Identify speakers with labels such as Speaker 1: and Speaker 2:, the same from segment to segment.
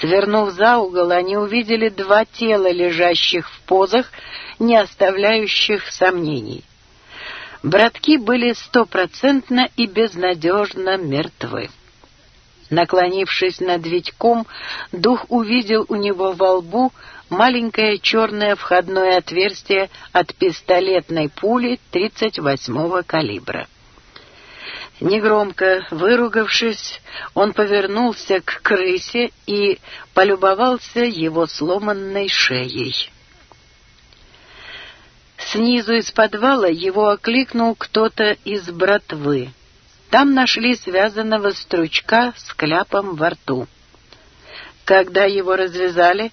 Speaker 1: Свернув за угол, они увидели два тела, лежащих в позах, не оставляющих сомнений. Братки были стопроцентно и безнадежно мертвы. Наклонившись над Витьком, дух увидел у него во лбу маленькое черное входное отверстие от пистолетной пули 38-го калибра негромко выругавшись, он повернулся к крысе и полюбовался его сломанной шеей. Снизу из подвала его окликнул кто-то из братвы. Там нашли связанного стручка с кляпом во рту. Когда его развязали,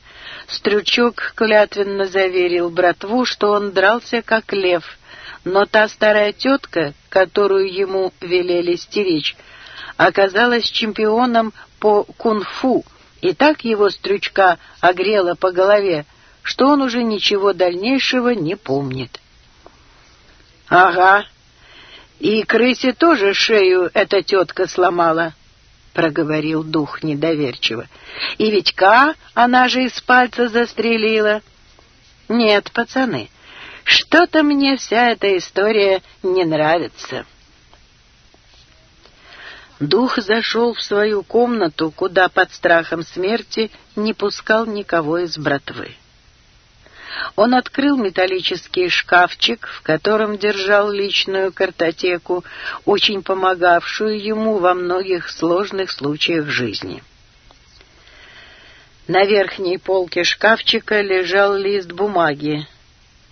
Speaker 1: стручок клятвенно заверил братву, что он дрался как лев — но та старая тетка, которую ему велели стеречь, оказалась чемпионом по кунг-фу, и так его стрючка огрела по голове, что он уже ничего дальнейшего не помнит. «Ага, и крысе тоже шею эта тетка сломала», — проговорил дух недоверчиво. «И ведька она же из пальца застрелила». «Нет, пацаны». Что-то мне вся эта история не нравится. Дух зашел в свою комнату, куда под страхом смерти не пускал никого из братвы. Он открыл металлический шкафчик, в котором держал личную картотеку, очень помогавшую ему во многих сложных случаях жизни. На верхней полке шкафчика лежал лист бумаги,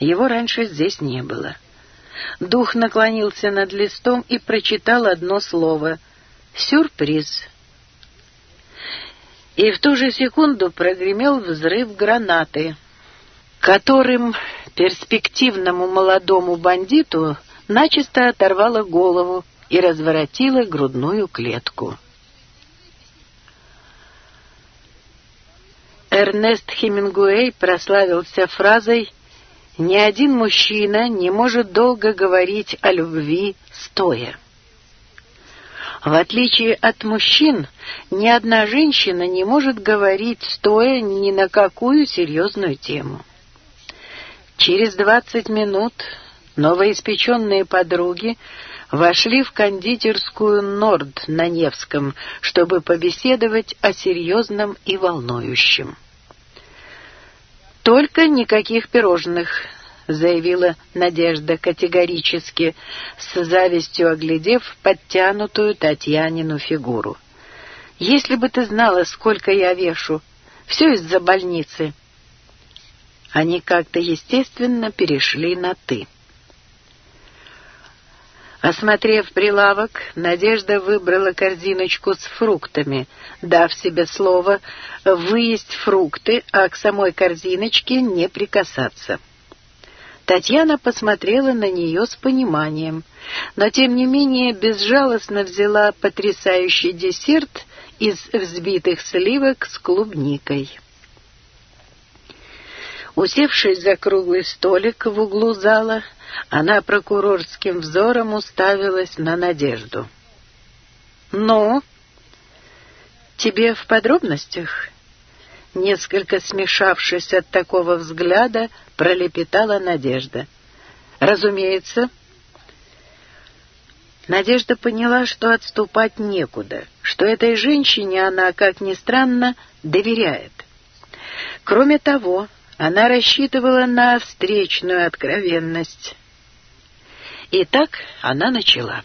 Speaker 1: Его раньше здесь не было. Дух наклонился над листом и прочитал одно слово — «Сюрприз». И в ту же секунду прогремел взрыв гранаты — которым перспективному молодому бандиту начисто оторвало голову и разворотило грудную клетку. Эрнест Хемингуэй прославился фразой ни один мужчина не может долго говорить о любви стоя. В отличие от мужчин, ни одна женщина не может говорить стоя ни на какую серьезную тему. Через двадцать минут новоиспеченные подруги вошли в кондитерскую «Норд» на Невском, чтобы побеседовать о серьезном и волнующем. Только никаких пирожных, заявила Надежда категорически, с завистью оглядев подтянутую Татьянину фигуру. «Если бы ты знала, сколько я вешу! Все из-за больницы!» Они как-то естественно перешли на «ты». Осмотрев прилавок, Надежда выбрала корзиночку с фруктами, дав себе слово «выесть фрукты, а к самой корзиночке не прикасаться». Татьяна посмотрела на нее с пониманием, но тем не менее безжалостно взяла потрясающий десерт из взбитых сливок с клубникой. Усевшись за круглый столик в углу зала, она прокурорским взором уставилась на Надежду. «Ну?» «Тебе в подробностях?» Несколько смешавшись от такого взгляда, пролепетала Надежда. «Разумеется». Надежда поняла, что отступать некуда, что этой женщине она, как ни странно, доверяет. Кроме того, она рассчитывала на встречную откровенность. Итак, она начала.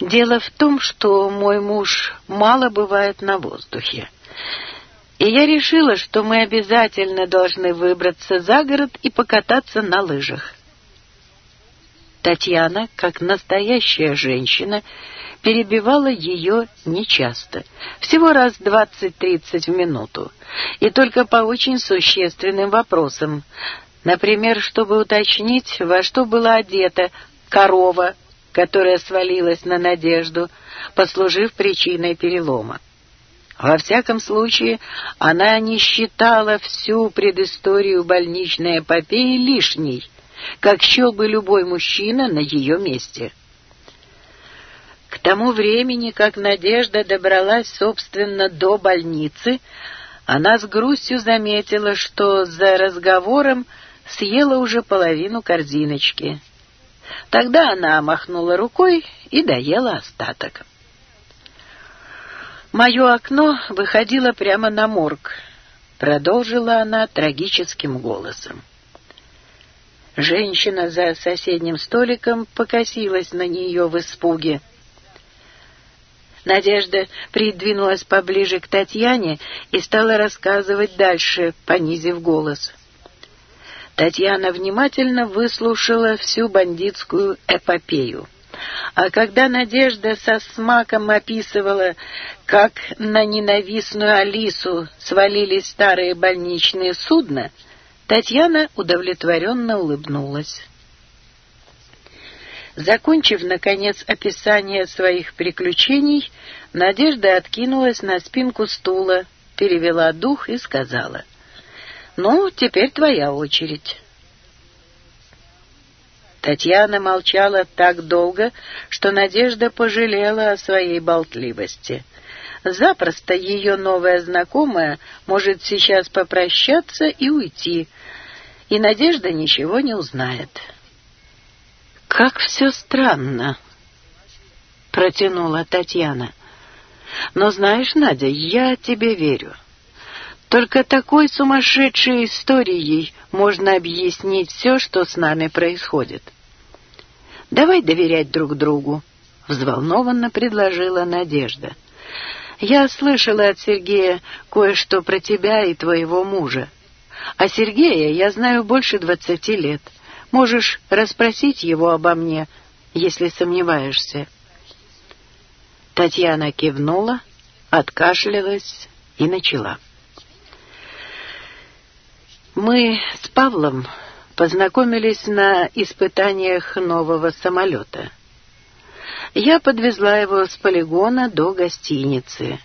Speaker 1: Дело в том, что мой муж мало бывает на воздухе. И я решила, что мы обязательно должны выбраться за город и покататься на лыжах. Татьяна, как настоящая женщина, перебивала ее нечасто, всего раз двадцать-тридцать в минуту, и только по очень существенным вопросам. Например, чтобы уточнить, во что была одета корова, которая свалилась на Надежду, послужив причиной перелома. Во всяком случае, она не считала всю предысторию больничной эпопеи лишней — как счел бы любой мужчина на ее месте. К тому времени, как Надежда добралась, собственно, до больницы, она с грустью заметила, что за разговором съела уже половину корзиночки. Тогда она махнула рукой и доела остаток. «Мое окно выходило прямо на морг», — продолжила она трагическим голосом. Женщина за соседним столиком покосилась на нее в испуге. Надежда придвинулась поближе к Татьяне и стала рассказывать дальше, понизив голос. Татьяна внимательно выслушала всю бандитскую эпопею. А когда Надежда со смаком описывала, как на ненавистную Алису свалились старые больничные судна, Татьяна удовлетворенно улыбнулась. Закончив, наконец, описание своих приключений, Надежда откинулась на спинку стула, перевела дух и сказала, «Ну, теперь твоя очередь». Татьяна молчала так долго, что Надежда пожалела о своей болтливости — Запросто ее новая знакомая может сейчас попрощаться и уйти, и Надежда ничего не узнает. «Как все странно!» — протянула Татьяна. «Но знаешь, Надя, я тебе верю. Только такой сумасшедшей историей можно объяснить все, что с нами происходит. Давай доверять друг другу», — взволнованно предложила Надежда. Я слышала от Сергея кое-что про тебя и твоего мужа. А Сергея я знаю больше двадцати лет. Можешь расспросить его обо мне, если сомневаешься». Татьяна кивнула, откашлялась и начала. «Мы с Павлом познакомились на испытаниях нового самолета». Я подвезла его с полигона до гостиницы.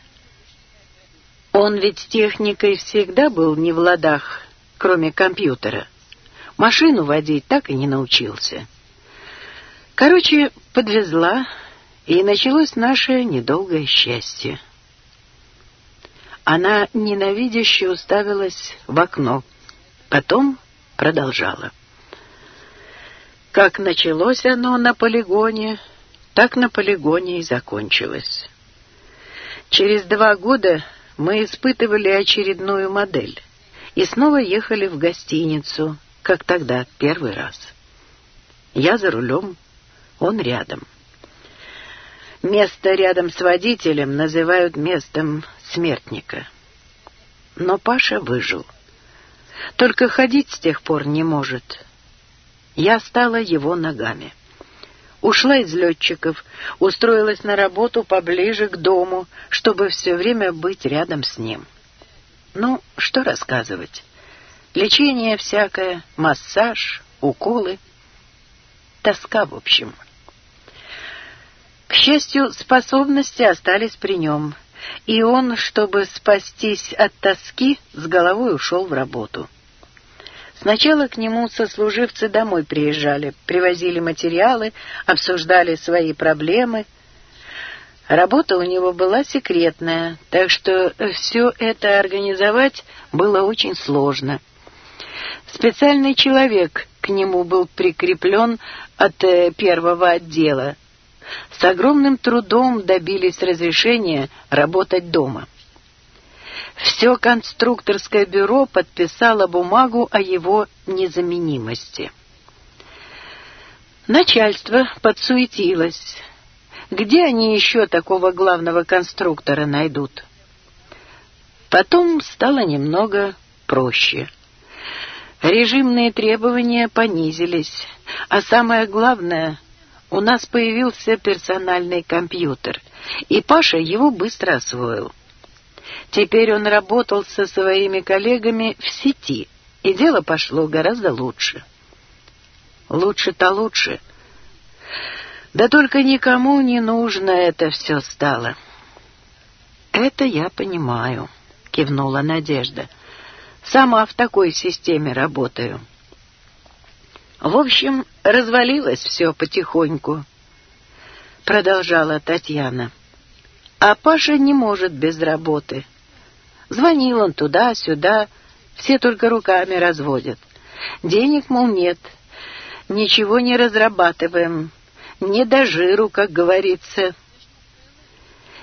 Speaker 1: Он ведь с техникой всегда был не в ладах, кроме компьютера. Машину водить так и не научился. Короче, подвезла, и началось наше недолгое счастье. Она ненавидяще уставилась в окно, потом продолжала. Как началось оно на полигоне, так на полигоне и закончилось. Через два года мы испытывали очередную модель и снова ехали в гостиницу, как тогда, первый раз. Я за рулем, он рядом. Место рядом с водителем называют местом смертника. Но Паша выжил. Только ходить с тех пор не может. Я стала его ногами. Ушла из летчиков, устроилась на работу поближе к дому, чтобы все время быть рядом с ним. Ну, что рассказывать? Лечение всякое, массаж, уколы. Тоска, в общем. К счастью, способности остались при нем, и он, чтобы спастись от Сначала к нему сослуживцы домой приезжали, привозили материалы, обсуждали свои проблемы. Работа у него была секретная, так что все это организовать было очень сложно. Специальный человек к нему был прикреплен от э, первого отдела. С огромным трудом добились разрешения работать дома. Все конструкторское бюро подписало бумагу о его незаменимости. Начальство подсуетилось. Где они еще такого главного конструктора найдут? Потом стало немного проще. Режимные требования понизились, а самое главное, у нас появился персональный компьютер, и Паша его быстро освоил. Теперь он работал со своими коллегами в сети, и дело пошло гораздо лучше. Лучше-то лучше. Да только никому не нужно это все стало. «Это я понимаю», — кивнула Надежда. «Сама в такой системе работаю». В общем, развалилось все потихоньку, — продолжала Татьяна. — а Паша не может без работы. Звонил он туда-сюда, все только руками разводят. Денег, мол, нет, ничего не разрабатываем, не до жиру, как говорится.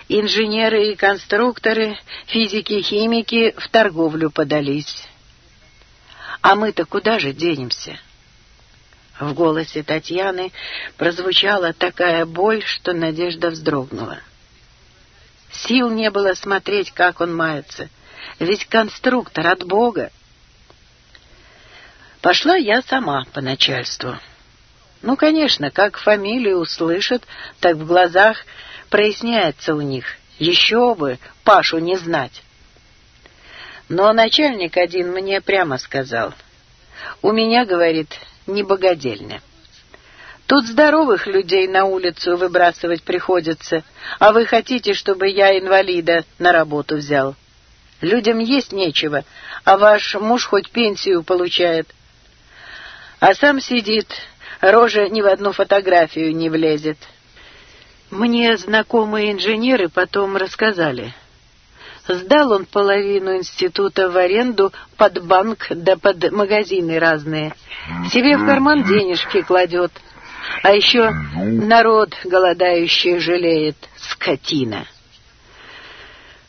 Speaker 1: Инженеры и конструкторы, физики и химики в торговлю подались. А мы-то куда же денемся? В голосе Татьяны прозвучала такая боль, что Надежда вздрогнула. Сил не было смотреть, как он мается. Ведь конструктор от Бога. Пошла я сама по начальству. Ну, конечно, как фамилию услышат, так в глазах проясняется у них. Еще бы Пашу не знать. Но начальник один мне прямо сказал. «У меня, — говорит, — не богадельня. Тут здоровых людей на улицу выбрасывать приходится, а вы хотите, чтобы я инвалида на работу взял? Людям есть нечего, а ваш муж хоть пенсию получает. А сам сидит, рожа ни в одну фотографию не влезет. Мне знакомые инженеры потом рассказали. Сдал он половину института в аренду под банк да под магазины разные. Себе в карман денежки кладет — а еще ну. народ голодающий жалеет скотина.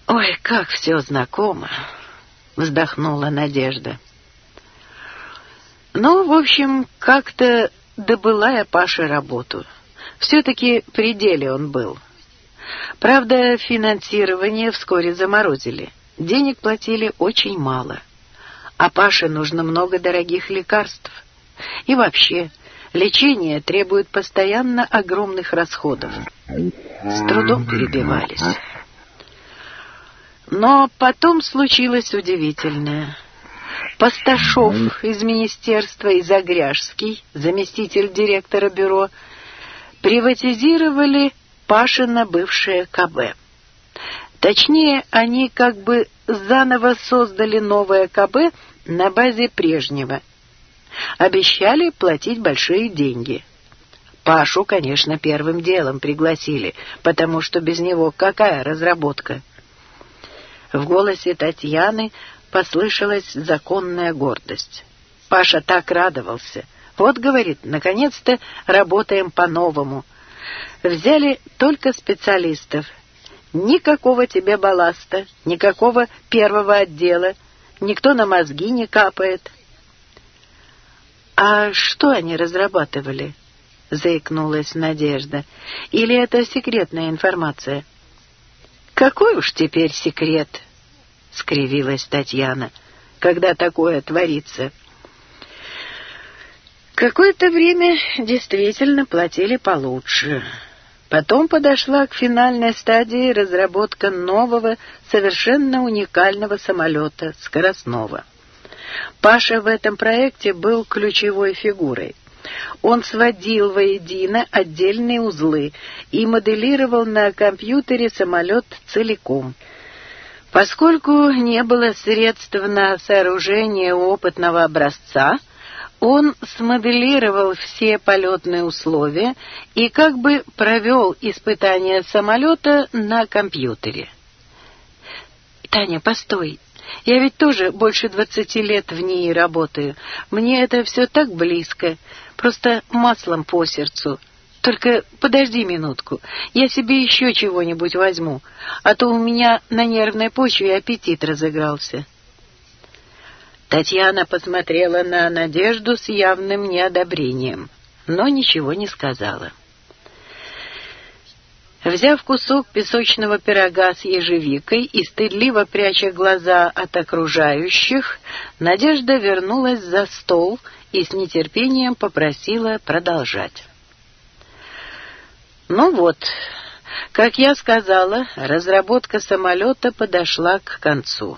Speaker 1: «Ой, как все знакомо!» — вздохнула Надежда. Ну, в общем, как-то добыла я Паше работу. Все-таки при деле он был. Правда, финансирование вскоре заморозили. Денег платили очень мало. А Паше нужно много дорогих лекарств. И вообще, Лечение требует постоянно огромных расходов. С трудом перебивались. Но потом случилось удивительное. Пасташов из министерства и Загряжский, заместитель директора бюро, приватизировали Пашина бывшее КБ. Точнее, они как бы заново создали новое КБ на базе прежнего обещали платить большие деньги. Пашу, конечно, первым делом пригласили, потому что без него какая разработка? В голосе Татьяны послышалась законная гордость. Паша так радовался. Вот, говорит, наконец-то работаем по-новому. Взяли только специалистов. Никакого тебе балласта, никакого первого отдела. Никто на мозги не капает. А что они разрабатывали?» — заикнулась Надежда. «Или это секретная информация?» «Какой уж теперь секрет?» — скривилась Татьяна. «Когда такое творится?» Какое-то время действительно платили получше. Потом подошла к финальной стадии разработка нового, совершенно уникального самолета, скоростного. Паша в этом проекте был ключевой фигурой. Он сводил воедино отдельные узлы и моделировал на компьютере самолет целиком. Поскольку не было средств на сооружение опытного образца, он смоделировал все полетные условия и как бы провел испытания самолета на компьютере. «Таня, постой, я ведь тоже больше двадцати лет в ней работаю. Мне это все так близко, просто маслом по сердцу. Только подожди минутку, я себе еще чего-нибудь возьму, а то у меня на нервной почве аппетит разыгрался». Татьяна посмотрела на Надежду с явным неодобрением, но ничего не сказала. Взяв кусок песочного пирога с ежевикой и стыдливо пряча глаза от окружающих, Надежда вернулась за стол и с нетерпением попросила продолжать. Ну вот, как я сказала, разработка самолета подошла к концу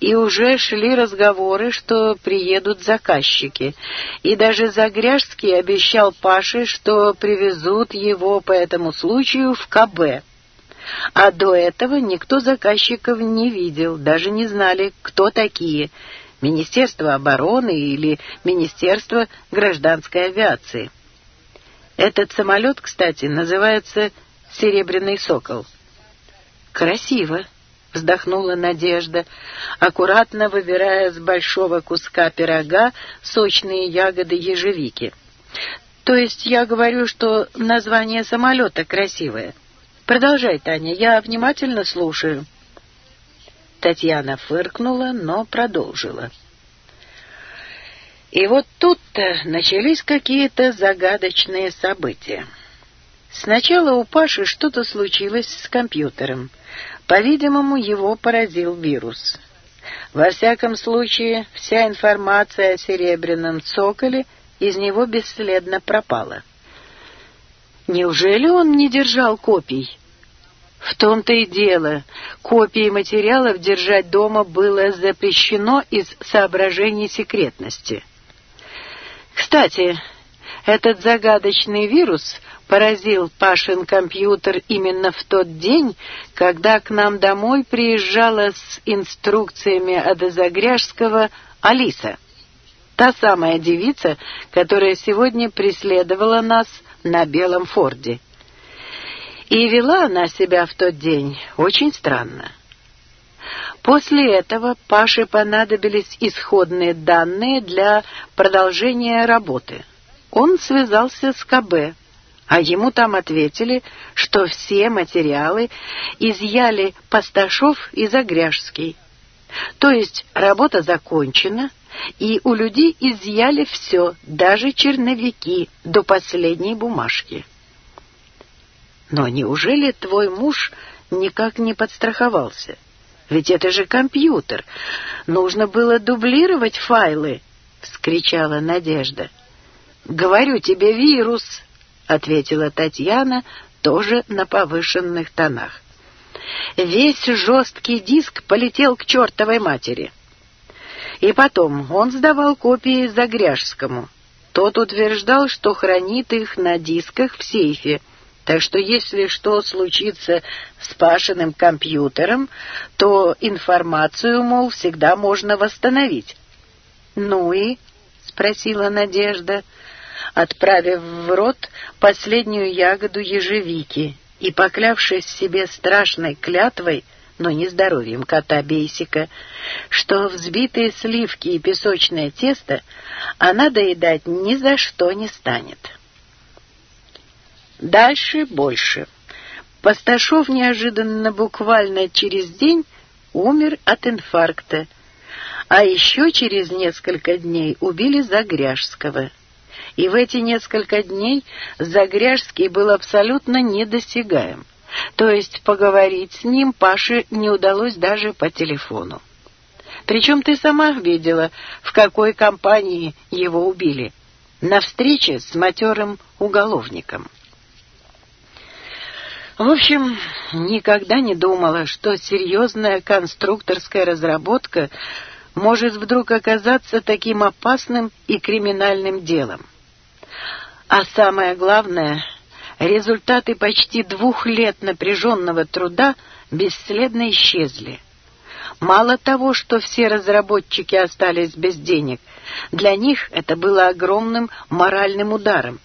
Speaker 1: и уже шли разговоры, что приедут заказчики. И даже Загряжский обещал Паше, что привезут его по этому случаю в КБ. А до этого никто заказчиков не видел, даже не знали, кто такие – Министерство обороны или Министерство гражданской авиации. Этот самолет, кстати, называется «Серебряный сокол». «Красиво», вздохнула Надежда, аккуратно выбирая с большого куска пирога сочные ягоды ежевики. «То есть я говорю, что название самолета красивое. Продолжай, Таня, я внимательно слушаю». Татьяна фыркнула, но продолжила. И вот тут-то начались какие-то загадочные события. Сначала у Паши что-то случилось с компьютером. По-видимому, его поразил вирус. Во всяком случае, вся информация о серебряном цоколе из него бесследно пропала. Неужели он не держал копий? В том-то и дело. Копии материалов держать дома было запрещено из соображений секретности. Кстати, этот загадочный вирус поразил Пашин компьютер именно в тот день, когда к нам домой приезжала с инструкциями от Изогряжского Алиса. Та самая девица, которая сегодня преследовала нас на Белом Форде. И вела она себя в тот день очень странно. После этого Паше понадобились исходные данные для продолжения работы. Он связался с КБ а ему там ответили, что все материалы изъяли Пасташов и Загряжский. То есть работа закончена, и у людей изъяли все, даже черновики, до последней бумажки. Но неужели твой муж никак не подстраховался? Ведь это же компьютер. Нужно было дублировать файлы, — вскричала Надежда. — Говорю тебе, вирус, ответила Татьяна тоже на повышенных тонах. Весь жесткий диск полетел к чертовой матери. И потом он сдавал копии Загряжскому. Тот утверждал, что хранит их на дисках в сейфе, так что если что случится с Пашиным компьютером, то информацию, мол, всегда можно восстановить. «Ну и?» — спросила Надежда отправив в рот последнюю ягоду ежевики и, поклявшись себе страшной клятвой, но не здоровьем кота Бейсика, что взбитые сливки и песочное тесто она доедать ни за что не станет. Дальше больше. Пасташов неожиданно буквально через день умер от инфаркта, а еще через несколько дней убили Загряжского — и в эти несколько дней Загряжский был абсолютно недосягаем, то есть поговорить с ним Паше не удалось даже по телефону. Причем ты сама видела, в какой компании его убили. На встрече с матерым уголовником. В общем, никогда не думала, что серьезная конструкторская разработка может вдруг оказаться таким опасным и криминальным делом. А самое главное, результаты почти двух лет напряженного труда бесследно исчезли. Мало того, что все разработчики остались без денег, для них это было огромным моральным ударом.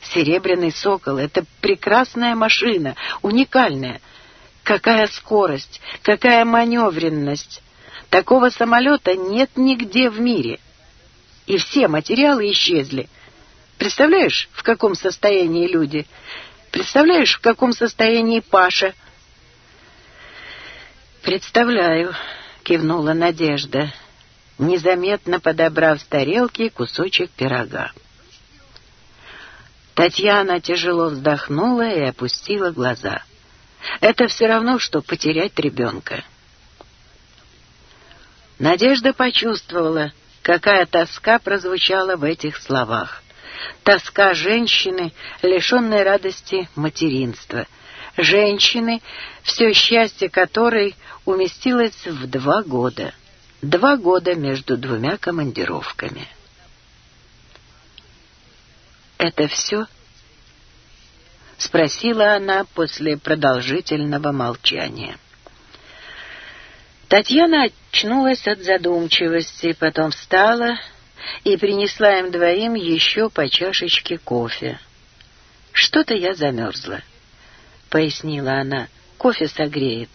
Speaker 1: «Серебряный сокол» — это прекрасная машина, уникальная. Какая скорость, какая маневренность! Такого самолета нет нигде в мире. И все материалы исчезли. Представляешь, в каком состоянии люди? Представляешь, в каком состоянии Паша? «Представляю», — кивнула Надежда, незаметно подобрав с тарелки кусочек пирога. Татьяна тяжело вздохнула и опустила глаза. «Это все равно, что потерять ребенка». Надежда почувствовала, какая тоска прозвучала в этих словах. Тоска женщины, лишенной радости материнства. Женщины, все счастье которой уместилось в два года. Два года между двумя командировками. «Это все?» — спросила она после продолжительного молчания. Татьяна очнулась от задумчивости, потом встала и принесла им двоим еще по чашечке кофе. «Что-то я замерзла», — пояснила она. «Кофе согреет».